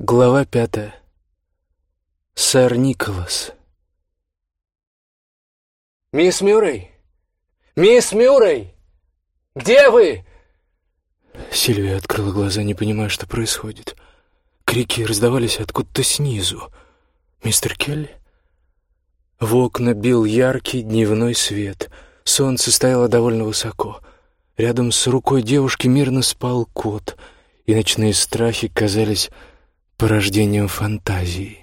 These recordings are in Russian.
Глава пятая. Сэр Николас. «Мисс Мюррей! Мисс Мюррей! Где вы?» Сильвия открыла глаза, не понимая, что происходит. Крики раздавались откуда-то снизу. «Мистер Келли?» В окна бил яркий дневной свет. Солнце стояло довольно высоко. Рядом с рукой девушки мирно спал кот, и ночные страхи казались порождением фантазии.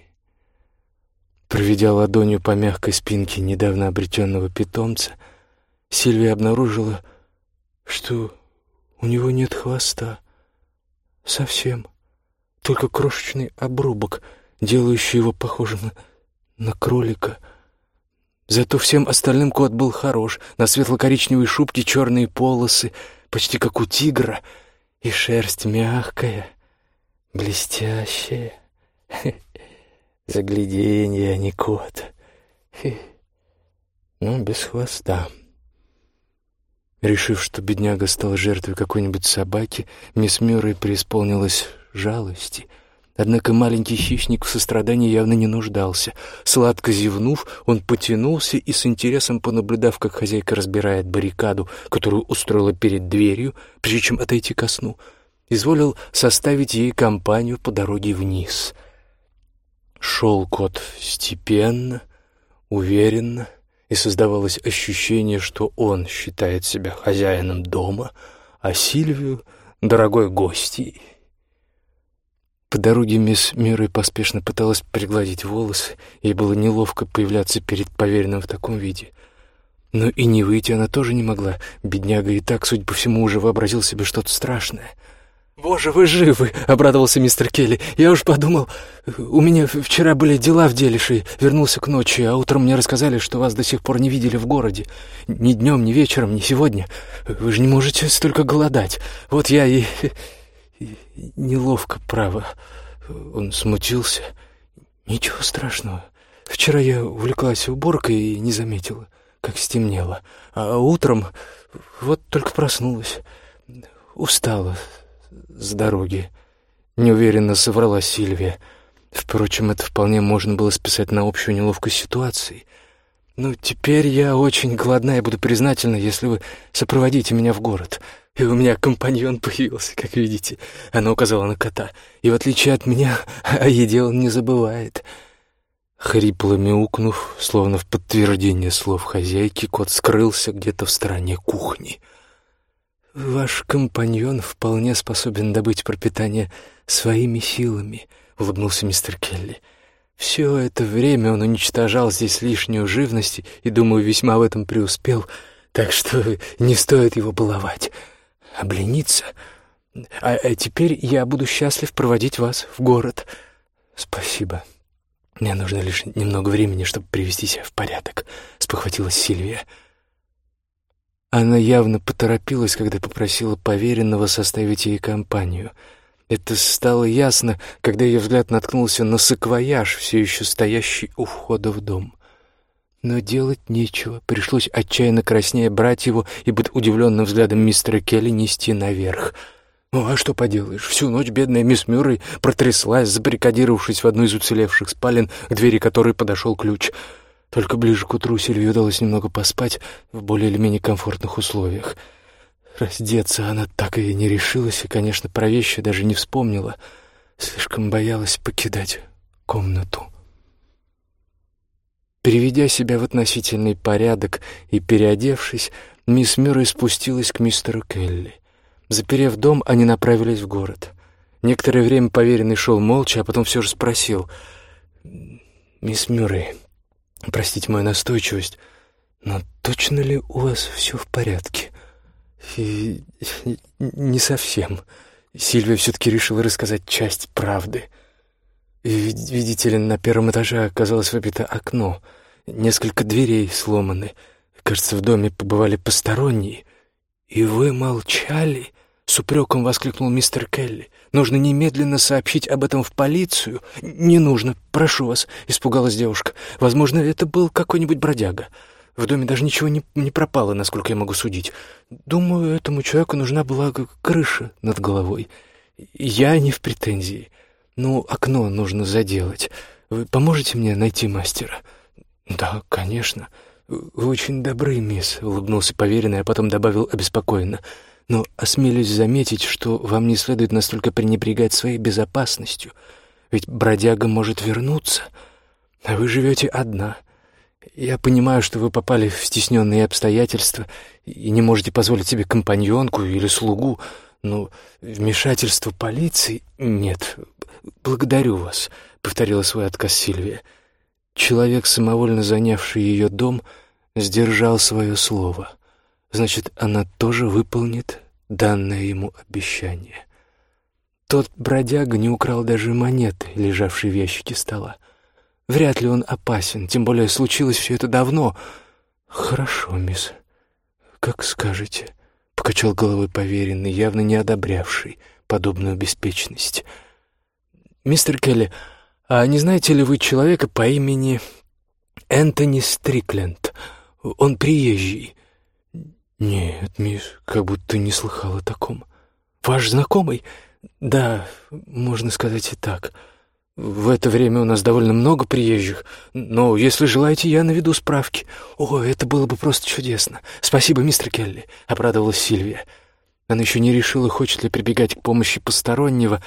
Проведя ладонью по мягкой спинке недавно обретенного питомца, Сильвия обнаружила, что у него нет хвоста. Совсем. Только крошечный обрубок, делающий его похожим на, на кролика — Зато всем остальным кот был хорош. На светло-коричневой шубке черные полосы, почти как у тигра, и шерсть мягкая, блестящая. Загляденье, а не кот. Ну, без хвоста. Решив, что бедняга стал жертвой какой-нибудь собаки, мисс Мюррей преисполнилась жалости — Однако маленький хищник в сострадании явно не нуждался. Сладко зевнув, он потянулся и, с интересом понаблюдав, как хозяйка разбирает баррикаду, которую устроила перед дверью, прежде чем отойти ко сну, изволил составить ей компанию по дороге вниз. Шел кот степенно, уверенно, и создавалось ощущение, что он считает себя хозяином дома, а Сильвию — дорогой гостьей. По дороге мисс Мюррей поспешно пыталась пригладить волосы, ей было неловко появляться перед поверенным в таком виде. Но и не выйти она тоже не могла. Бедняга и так, судя по всему, уже вообразил себе что-то страшное. «Боже, вы живы!» — обрадовался мистер Келли. «Я уж подумал, у меня вчера были дела в Делише, вернулся к ночи, а утром мне рассказали, что вас до сих пор не видели в городе. Ни днем, ни вечером, ни сегодня. Вы же не можете столько голодать. Вот я и неловко, право. Он смутился. Ничего страшного. Вчера я увлеклась уборкой и не заметила, как стемнело. А утром вот только проснулась. Устала с дороги. Неуверенно соврала Сильвия. Впрочем, это вполне можно было списать на общую неловкость ситуации. «Ну, теперь я очень голодна и буду признательна, если вы сопроводите меня в город. И у меня компаньон появился, как видите. Она указала на кота. И в отличие от меня, о еде он не забывает. Хрипло мяукнув, словно в подтверждение слов хозяйки, кот скрылся где-то в стороне кухни. «Ваш компаньон вполне способен добыть пропитание своими силами», — улыбнулся мистер Келли. «Все это время он уничтожал здесь лишнюю живность и, думаю, весьма в этом преуспел, так что не стоит его баловать облениться. А, а теперь я буду счастлив проводить вас в город. Спасибо. Мне нужно лишь немного времени, чтобы привести себя в порядок, спохватилась Сильвия. Она явно поторопилась, когда попросила поверенного составить ей компанию. Это стало ясно, когда ее взгляд наткнулся на саквояж, все еще стоящий у входа в дом. Но делать нечего. Пришлось отчаянно краснее брать его и под удивленным взглядом мистера Келли нести наверх. Ну а что поделаешь, всю ночь бедная мисс Мюррей протряслась, забаррикадировавшись в одну из уцелевших спален, к двери которой подошел ключ. Только ближе к утру Сильвии удалось немного поспать в более или менее комфортных условиях. Раздеться она так и не решилась, и, конечно, про вещи даже не вспомнила. Слишком боялась покидать комнату. Приведя себя в относительный порядок и переодевшись, мисс Мюррей спустилась к мистеру Келли. Заперев дом, они направились в город. Некоторое время поверенный шел молча, а потом все же спросил. «Мисс Мюррей, простите мою настойчивость, но точно ли у вас все в порядке?» и, «Не совсем». Сильвия все-таки решила рассказать часть правды — Видите ли, на первом этаже оказалось выбито окно. Несколько дверей сломаны. Кажется, в доме побывали посторонние. И вы молчали? С упреком воскликнул мистер Келли. «Нужно немедленно сообщить об этом в полицию». «Не нужно, прошу вас», — испугалась девушка. «Возможно, это был какой-нибудь бродяга. В доме даже ничего не, не пропало, насколько я могу судить. Думаю, этому человеку нужна была крыша над головой. Я не в претензии. Ну, окно нужно заделать. Вы поможете мне найти мастера?» «Да, конечно. Вы очень добры, мисс», — улыбнулся поверенный, а потом добавил обеспокоенно. «Но осмелюсь заметить, что вам не следует настолько пренебрегать своей безопасностью, ведь бродяга может вернуться, а вы живете одна». Я понимаю, что вы попали в стесненные обстоятельства и не можете позволить себе компаньонку или слугу, но вмешательство полиции нет. Благодарю вас, повторила свой отказ Сильвия. Человек, самовольно занявший ее дом, сдержал свое слово. Значит, она тоже выполнит данное ему обещание. Тот бродяга не украл даже монеты, лежавшие в ящике стола. Вряд ли он опасен, тем более случилось все это давно. Хорошо, мисс, как скажете, — покачал головой поверенный, явно не одобрявший подобную беспечность. Мистер Келли, а не знаете ли вы человека по имени Энтони Стрикленд? Он приезжий. Нет, мисс, как будто не слыхал о таком. Ваш знакомый? Да, можно сказать и так. — в это время у нас довольно много приезжих, но если желаете, я наведу справки. О, это было бы просто чудесно. Спасибо, мистер Келли, — обрадовалась Сильвия. Она еще не решила, хочет ли прибегать к помощи постороннего,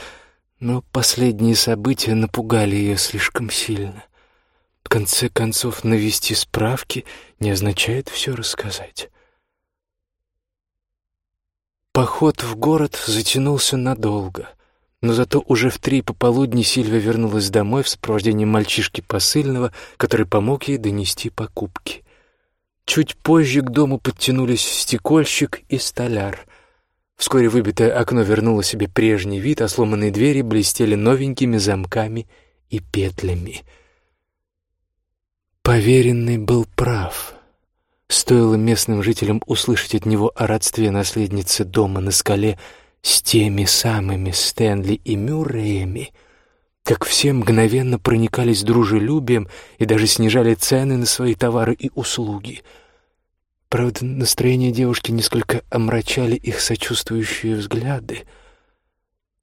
но последние события напугали ее слишком сильно. В конце концов, навести справки не означает все рассказать. Поход в город затянулся надолго — но зато уже в три пополудни Сильвия вернулась домой в сопровождении мальчишки посыльного, который помог ей донести покупки. Чуть позже к дому подтянулись стекольщик и столяр. Вскоре выбитое окно вернуло себе прежний вид, а сломанные двери блестели новенькими замками и петлями. Поверенный был прав. Стоило местным жителям услышать от него о родстве наследницы дома на скале — с теми самыми Стэнли и Мюрреями, как все мгновенно проникались дружелюбием и даже снижали цены на свои товары и услуги. Правда, настроение девушки несколько омрачали их сочувствующие взгляды.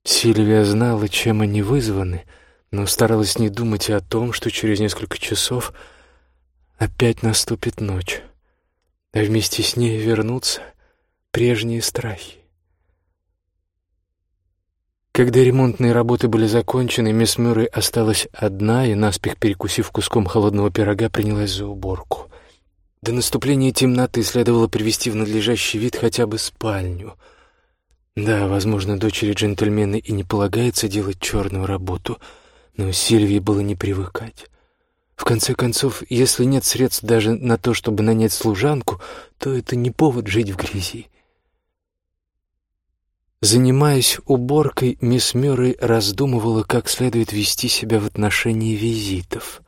Сильвия знала, чем они вызваны, но старалась не думать о том, что через несколько часов опять наступит ночь, а вместе с ней вернутся прежние страхи. Когда ремонтные работы были закончены, мисс Мюррей осталась одна и, наспех перекусив куском холодного пирога, принялась за уборку. До наступления темноты следовало привести в надлежащий вид хотя бы спальню. Да, возможно, дочери джентльмена и не полагается делать черную работу, но Сильвии было не привыкать. В конце концов, если нет средств даже на то, чтобы нанять служанку, то это не повод жить в грязи. Занимаясь уборкой, мисс Мюррей раздумывала, как следует вести себя в отношении визитов.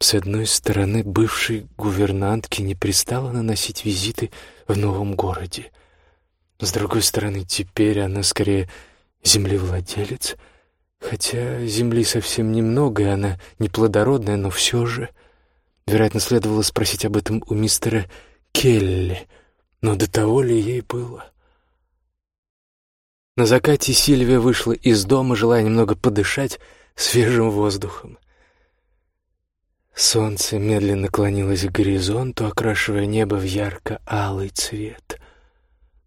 С одной стороны, бывшей гувернантке не пристало наносить визиты в новом городе. С другой стороны, теперь она скорее землевладелец, хотя земли совсем немного, и она неплодородная, но все же. Вероятно, следовало спросить об этом у мистера Келли, но до того ли ей было? На закате Сильвия вышла из дома, желая немного подышать свежим воздухом. Солнце медленно клонилось к горизонту, окрашивая небо в ярко-алый цвет.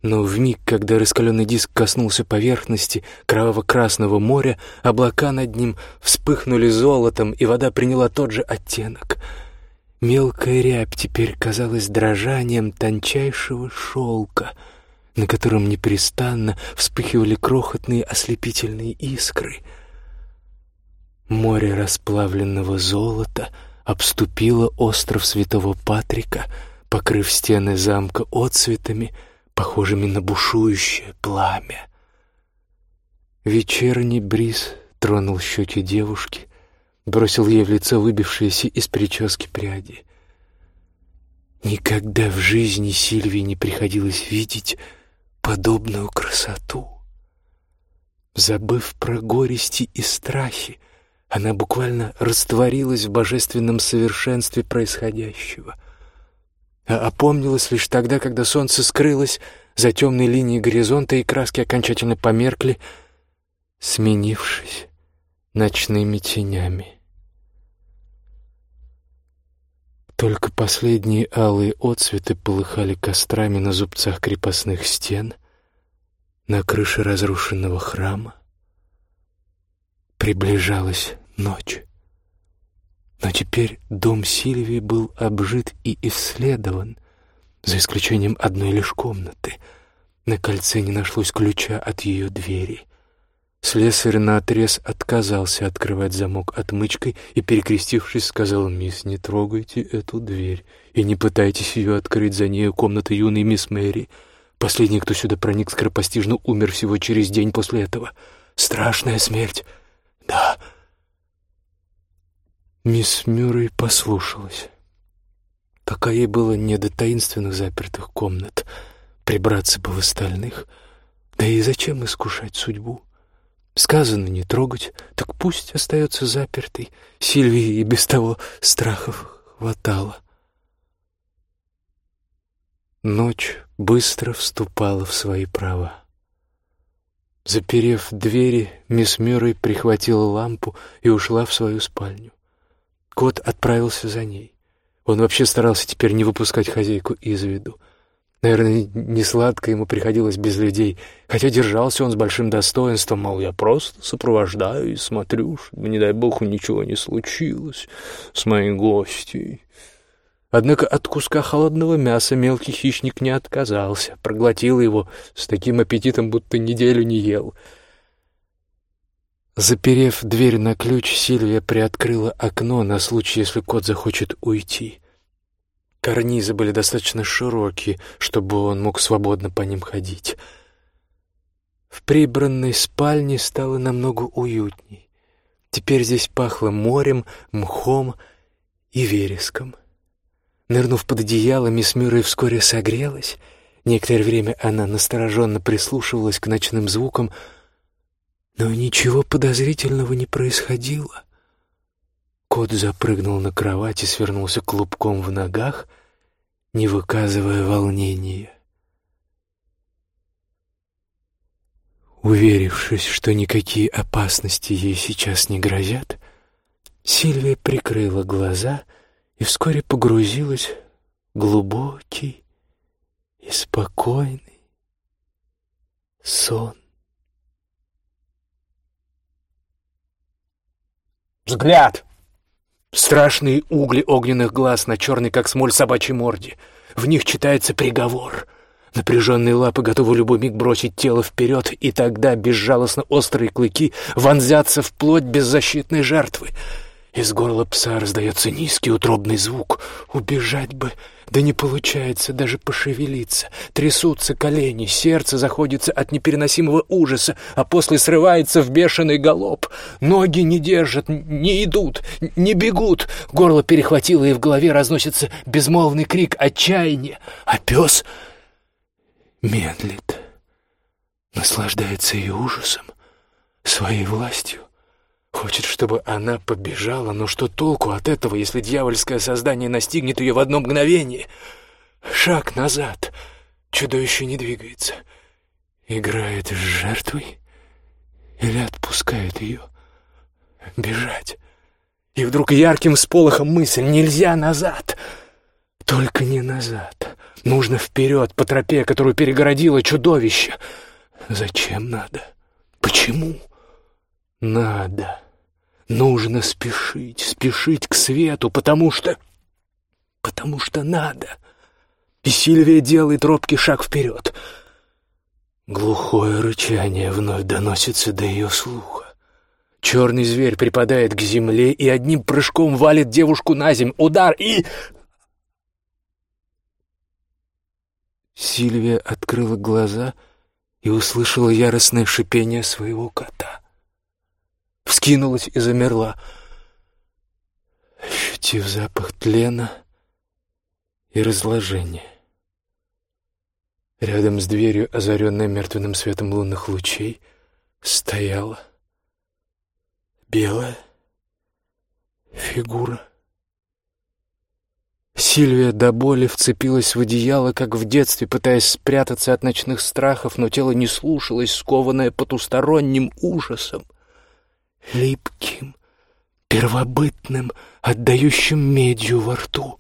Но в миг, когда раскаленный диск коснулся поверхности кроваво-красного моря, облака над ним вспыхнули золотом, и вода приняла тот же оттенок. Мелкая рябь теперь казалась дрожанием тончайшего шелка — на котором непрестанно вспыхивали крохотные ослепительные искры. Море расплавленного золота обступило остров Святого Патрика, покрыв стены замка отцветами, похожими на бушующее пламя. Вечерний бриз тронул щеки девушки, бросил ей в лицо выбившиеся из прически пряди. Никогда в жизни Сильвии не приходилось видеть подобную красоту. Забыв про горести и страхи, она буквально растворилась в божественном совершенстве происходящего. А опомнилась лишь тогда, когда солнце скрылось за темной линией горизонта и краски окончательно померкли, сменившись ночными тенями. Только последние алые отцветы полыхали кострами на зубцах крепостных стен, на крыше разрушенного храма. Приближалась ночь. Но теперь дом Сильвии был обжит и исследован, за исключением одной лишь комнаты. На кольце не нашлось ключа от ее двери. Слесарь наотрез отказался открывать замок отмычкой и, перекрестившись, сказал, «Мисс, не трогайте эту дверь и не пытайтесь ее открыть, за нею комната юной мисс Мэри. Последний, кто сюда проник скоропостижно, умер всего через день после этого. Страшная смерть. Да». Мисс Мюррей послушалась. Пока ей было не до таинственных запертых комнат, прибраться бы в остальных. Да и зачем искушать судьбу? Сказано не трогать, так пусть остается запертой. Сильвии и без того страхов хватало. Ночь быстро вступала в свои права. Заперев двери, мисс Мюррей прихватила лампу и ушла в свою спальню. Кот отправился за ней. Он вообще старался теперь не выпускать хозяйку из виду — Наверное, не сладко ему приходилось без людей, хотя держался он с большим достоинством, мол, я просто сопровождаю и смотрю, чтобы, не дай бог, ничего не случилось с моей гостьей. Однако от куска холодного мяса мелкий хищник не отказался, проглотил его с таким аппетитом, будто неделю не ел. Заперев дверь на ключ, Сильвия приоткрыла окно на случай, если кот захочет уйти. Карнизы были достаточно широкие, чтобы он мог свободно по ним ходить. В прибранной спальне стало намного уютней. Теперь здесь пахло морем, мхом и вереском. Нырнув под одеяло, мисс Мюррей вскоре согрелась. Некоторое время она настороженно прислушивалась к ночным звукам, но ничего подозрительного не происходило. Кот запрыгнул на кровать и свернулся клубком в ногах, не выказывая волнения. Уверившись, что никакие опасности ей сейчас не грозят, Сильвия прикрыла глаза и вскоре погрузилась в глубокий и спокойный сон. «Взгляд!» Страшные угли огненных глаз на черной, как смоль, собачьей морде. В них читается приговор. Напряженные лапы готовы любой миг бросить тело вперед, и тогда безжалостно острые клыки вонзятся в плоть беззащитной жертвы — из горла пса раздается низкий утробный звук. Убежать бы, да не получается даже пошевелиться. Трясутся колени, сердце заходится от непереносимого ужаса, а после срывается в бешеный галоп. Ноги не держат, не идут, не бегут. Горло перехватило, и в голове разносится безмолвный крик отчаяния. А пес медлит, наслаждается ее ужасом, своей властью. Хочет, чтобы она побежала, но что толку от этого, если дьявольское создание настигнет ее в одно мгновение? Шаг назад. Чудовище не двигается. Играет с жертвой или отпускает ее? Бежать. И вдруг ярким сполохом мысль «Нельзя назад!» Только не назад. Нужно вперед, по тропе, которую перегородило чудовище. Зачем надо? Почему? Надо. Нужно спешить, спешить к свету, потому что... потому что надо. И Сильвия делает робкий шаг вперед. Глухое рычание вновь доносится до ее слуха. Черный зверь припадает к земле и одним прыжком валит девушку на земь. Удар и... Сильвия открыла глаза и услышала яростное шипение своего кота вскинулась и замерла. Ощутив запах тлена и разложения. Рядом с дверью, озаренная мертвенным светом лунных лучей, стояла белая фигура. Сильвия до боли вцепилась в одеяло, как в детстве, пытаясь спрятаться от ночных страхов, но тело не слушалось, скованное потусторонним ужасом. Липким, первобытным, отдающим медью во рту,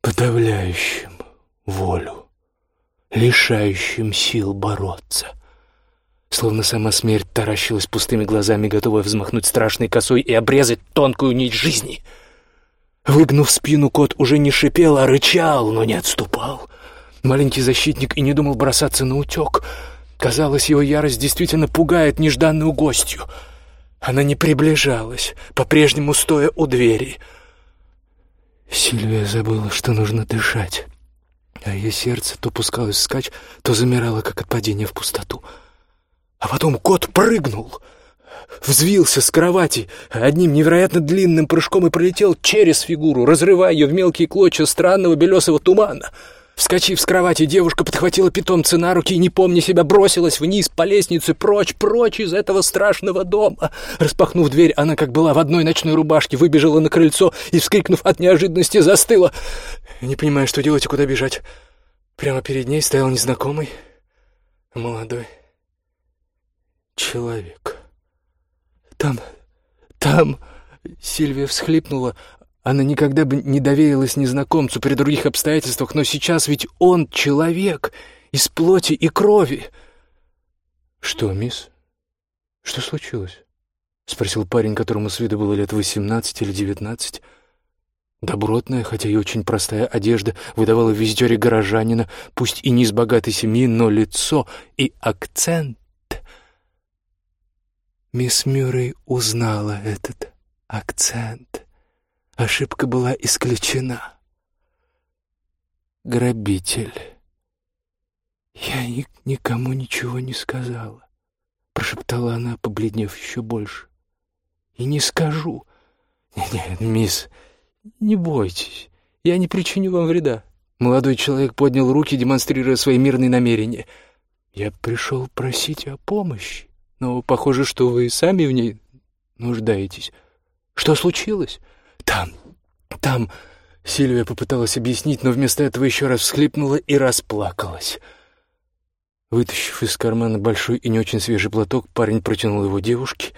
подавляющим волю, лишающим сил бороться. Словно сама смерть таращилась пустыми глазами, готовая взмахнуть страшной косой и обрезать тонкую нить жизни. Выгнув спину, кот уже не шипел, а рычал, но не отступал. Маленький защитник и не думал бросаться на утек. Казалось, его ярость действительно пугает нежданную гостью. Она не приближалась, по-прежнему стоя у двери. Сильвия забыла, что нужно дышать, а ее сердце то пускалось вскачь, то замирало, как от падения в пустоту. А потом кот прыгнул, взвился с кровати одним невероятно длинным прыжком и пролетел через фигуру, разрывая ее в мелкие клочья странного белесого тумана — Вскочив с кровати, девушка подхватила питомца на руки и, не помня себя, бросилась вниз по лестнице, прочь, прочь из этого страшного дома. Распахнув дверь, она, как была в одной ночной рубашке, выбежала на крыльцо и, вскрикнув от неожиданности, застыла. Не понимая, что делать и куда бежать. Прямо перед ней стоял незнакомый, молодой человек. «Там, там...» Сильвия всхлипнула, она никогда бы не доверилась незнакомцу при других обстоятельствах, но сейчас ведь он человек из плоти и крови. «Что, мисс? Что случилось?» — спросил парень, которому с виду было лет восемнадцать или девятнадцать. Добротная, хотя и очень простая одежда выдавала визитере горожанина, пусть и не из богатой семьи, но лицо и акцент. Мисс Мюррей узнала этот акцент. Ошибка была исключена. Грабитель. Я ни никому ничего не сказала, прошептала она, побледнев еще больше. И не скажу. Нет, мисс, не бойтесь. Я не причиню вам вреда. Молодой человек поднял руки, демонстрируя свои мирные намерения. Я пришел просить о помощи, но похоже, что вы сами в ней нуждаетесь. Что случилось? «Там, там...» Сильвия попыталась объяснить, но вместо этого еще раз всхлипнула и расплакалась. Вытащив из кармана большой и не очень свежий платок, парень протянул его девушке.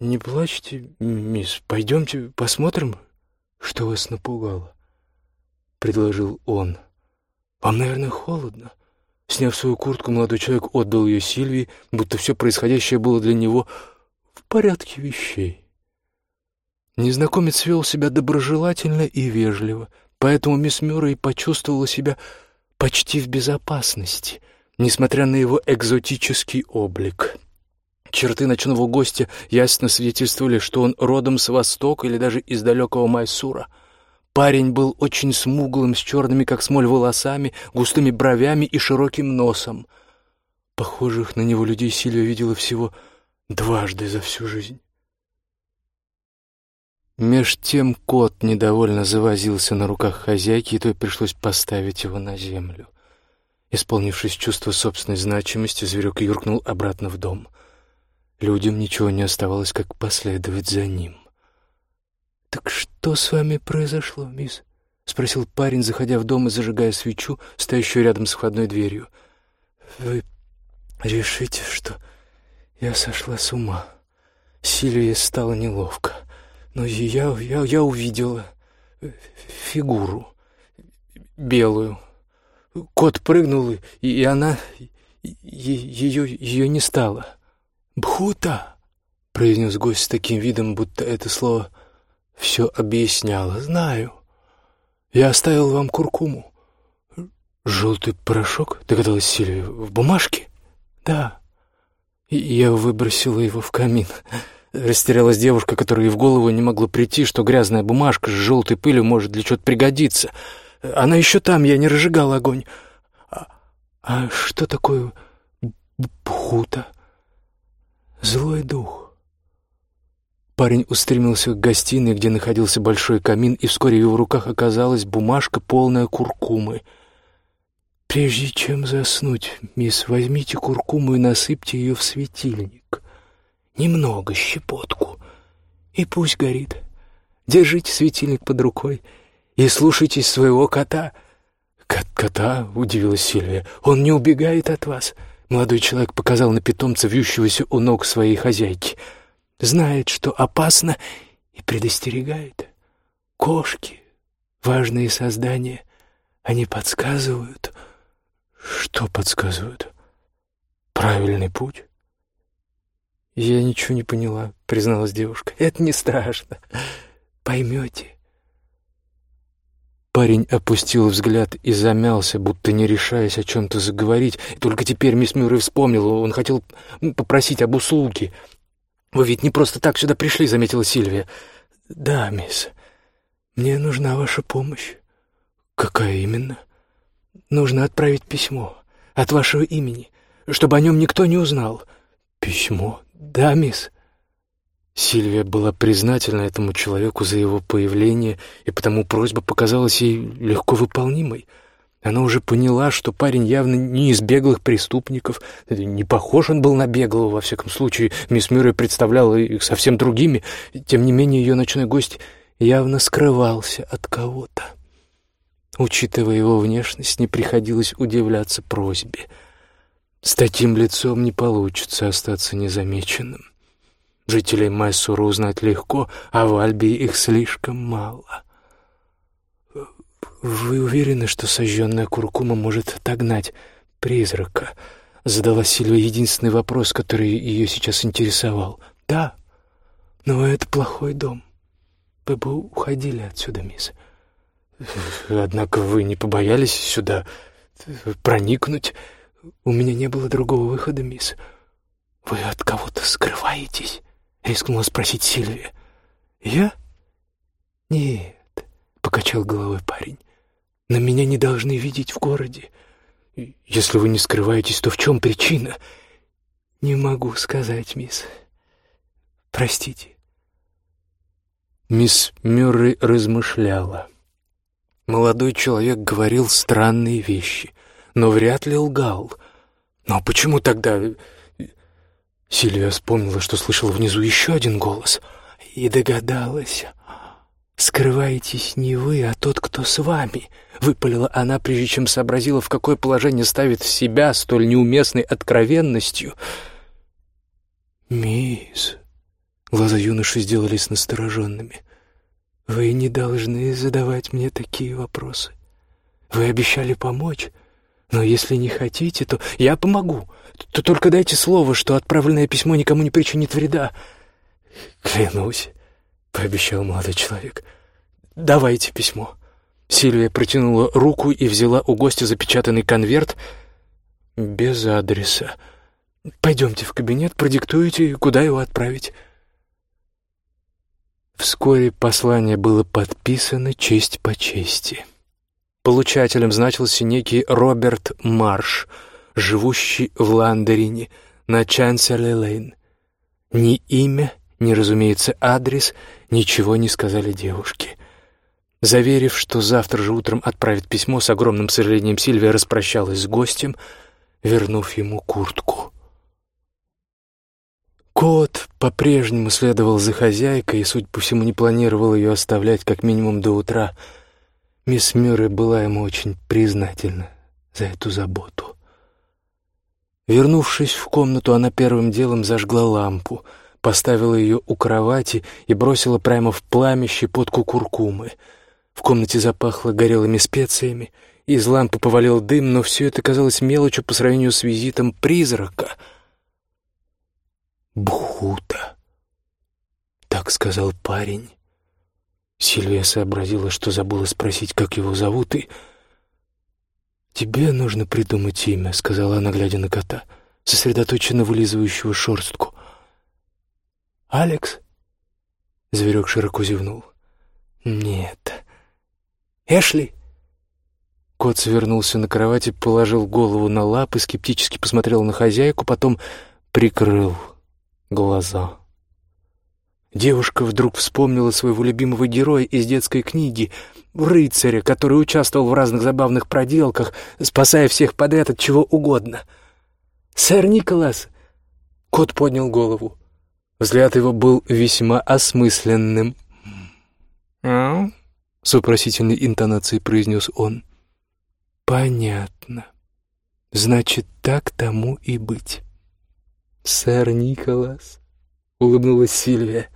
«Не плачьте, мисс, пойдемте посмотрим, что вас напугало», — предложил он. «Вам, наверное, холодно». Сняв свою куртку, молодой человек отдал ее Сильвии, будто все происходящее было для него в порядке вещей. Незнакомец вел себя доброжелательно и вежливо, поэтому мисс Мюррей почувствовала себя почти в безопасности, несмотря на его экзотический облик. Черты ночного гостя ясно свидетельствовали, что он родом с Востока или даже из далекого Майсура. Парень был очень смуглым, с черными, как смоль, волосами, густыми бровями и широким носом. Похожих на него людей Сильвия видела всего дважды за всю жизнь. Меж тем кот недовольно завозился на руках хозяйки, и той пришлось поставить его на землю. Исполнившись чувства собственной значимости, зверек юркнул обратно в дом. Людям ничего не оставалось, как последовать за ним. «Так что с вами произошло, мисс?» — спросил парень, заходя в дом и зажигая свечу, стоящую рядом с входной дверью. «Вы решите, что я сошла с ума?» Сильвии стало неловко. Но я, я, я увидела фигуру белую. Кот прыгнул, и она... Ее, ее не стало. «Бхута!» — произнес гость с таким видом, будто это слово все объясняло. «Знаю. Я оставил вам куркуму». «Желтый порошок?» — догадалась Сильвия. «В бумажке?» «Да». И я выбросила его в камин. Растерялась девушка, которая и в голову не могла прийти, что грязная бумажка с желтой пылью может для чего-то пригодиться. Она еще там, я не разжигал огонь. А, а что такое бхута? Злой дух. Парень устремился к гостиной, где находился большой камин, и вскоре в его руках оказалась бумажка, полная куркумы. «Прежде чем заснуть, мисс, возьмите куркуму и насыпьте ее в светильник» немного, щепотку, и пусть горит. Держите светильник под рукой и слушайтесь своего кота». «Кот «Кота?» — удивилась Сильвия. «Он не убегает от вас». Молодой человек показал на питомца, вьющегося у ног своей хозяйки. знает, что опасно, и предостерегает. Кошки — важные создания. Они подсказывают. Что подсказывают? Правильный путь? Я ничего не поняла, призналась девушка. Это не страшно. Поймете. Парень опустил взгляд и замялся, будто не решаясь о чем-то заговорить. И только теперь мисс Мюррей вспомнил, он хотел попросить об услуге. «Вы ведь не просто так сюда пришли», — заметила Сильвия. «Да, мисс. Мне нужна ваша помощь». «Какая именно?» «Нужно отправить письмо от вашего имени, чтобы о нем никто не узнал». «Письмо?» «Да, мисс». Сильвия была признательна этому человеку за его появление, и потому просьба показалась ей легко выполнимой. Она уже поняла, что парень явно не из беглых преступников, не похож он был на беглого, во всяком случае, мисс Мюррей представляла их совсем другими, тем не менее ее ночной гость явно скрывался от кого-то. Учитывая его внешность, не приходилось удивляться просьбе. С таким лицом не получится остаться незамеченным. Жителей Майсура узнать легко, а в Альбии их слишком мало. «Вы уверены, что сожженная куркума может отогнать призрака?» Задала Сильвия единственный вопрос, который ее сейчас интересовал. «Да, но это плохой дом. Вы бы уходили отсюда, мисс». «Однако вы не побоялись сюда проникнуть?» «У меня не было другого выхода, мисс». «Вы от кого-то скрываетесь?» — рискнула спросить Сильвия. «Я?» «Нет», — покачал головой парень. «На меня не должны видеть в городе. Если вы не скрываетесь, то в чем причина?» «Не могу сказать, мисс. Простите». Мисс Мюррей размышляла. Молодой человек говорил странные вещи, но вряд ли лгал. Но почему тогда Сильвия вспомнила, что слышала внизу еще один голос, и догадалась. «Скрываетесь не вы, а тот, кто с вами», — выпалила она, прежде чем сообразила, в какое положение ставит себя столь неуместной откровенностью. «Мисс», — глаза юноши сделались настороженными, — «вы не должны задавать мне такие вопросы. Вы обещали помочь, но если не хотите, то я помогу то только дайте слово, что отправленное письмо никому не причинит вреда». «Клянусь», — пообещал молодой человек. «Давайте письмо». Сильвия протянула руку и взяла у гостя запечатанный конверт без адреса. «Пойдемте в кабинет, продиктуйте, куда его отправить». Вскоре послание было подписано честь по чести. Получателем значился некий Роберт Марш — живущий в Ландерине на Чанселе-Лейн. Ни имя, ни, разумеется, адрес ничего не сказали девушке. Заверив, что завтра же утром отправит письмо, с огромным сожалением Сильвия распрощалась с гостем, вернув ему куртку. Кот по-прежнему следовал за хозяйкой и, судя по всему, не планировал ее оставлять как минимум до утра. Мисс Мюррей была ему очень признательна за эту заботу. Вернувшись в комнату, она первым делом зажгла лампу, поставила ее у кровати и бросила прямо в пламя щепотку куркумы. В комнате запахло горелыми специями, из лампы повалил дым, но все это казалось мелочью по сравнению с визитом призрака. «Бхута», — так сказал парень. Сильвия сообразила, что забыла спросить, как его зовут, и «Тебе нужно придумать имя», — сказала она, глядя на кота, сосредоточенно вылизывающего шорстку. «Алекс?» — зверек широко зевнул. «Нет». «Эшли?» Кот свернулся на кровати, положил голову на лапы, скептически посмотрел на хозяйку, потом прикрыл глаза. Девушка вдруг вспомнила своего любимого героя из детской книги, рыцаря, который участвовал в разных забавных проделках, спасая всех подряд от чего угодно. «Сэр Николас!» Кот поднял голову. Взгляд его был весьма осмысленным. «А?» — с упросительной интонацией произнес он. «Понятно. Значит, так тому и быть. Сэр Николас». улыбнулась Сильвия.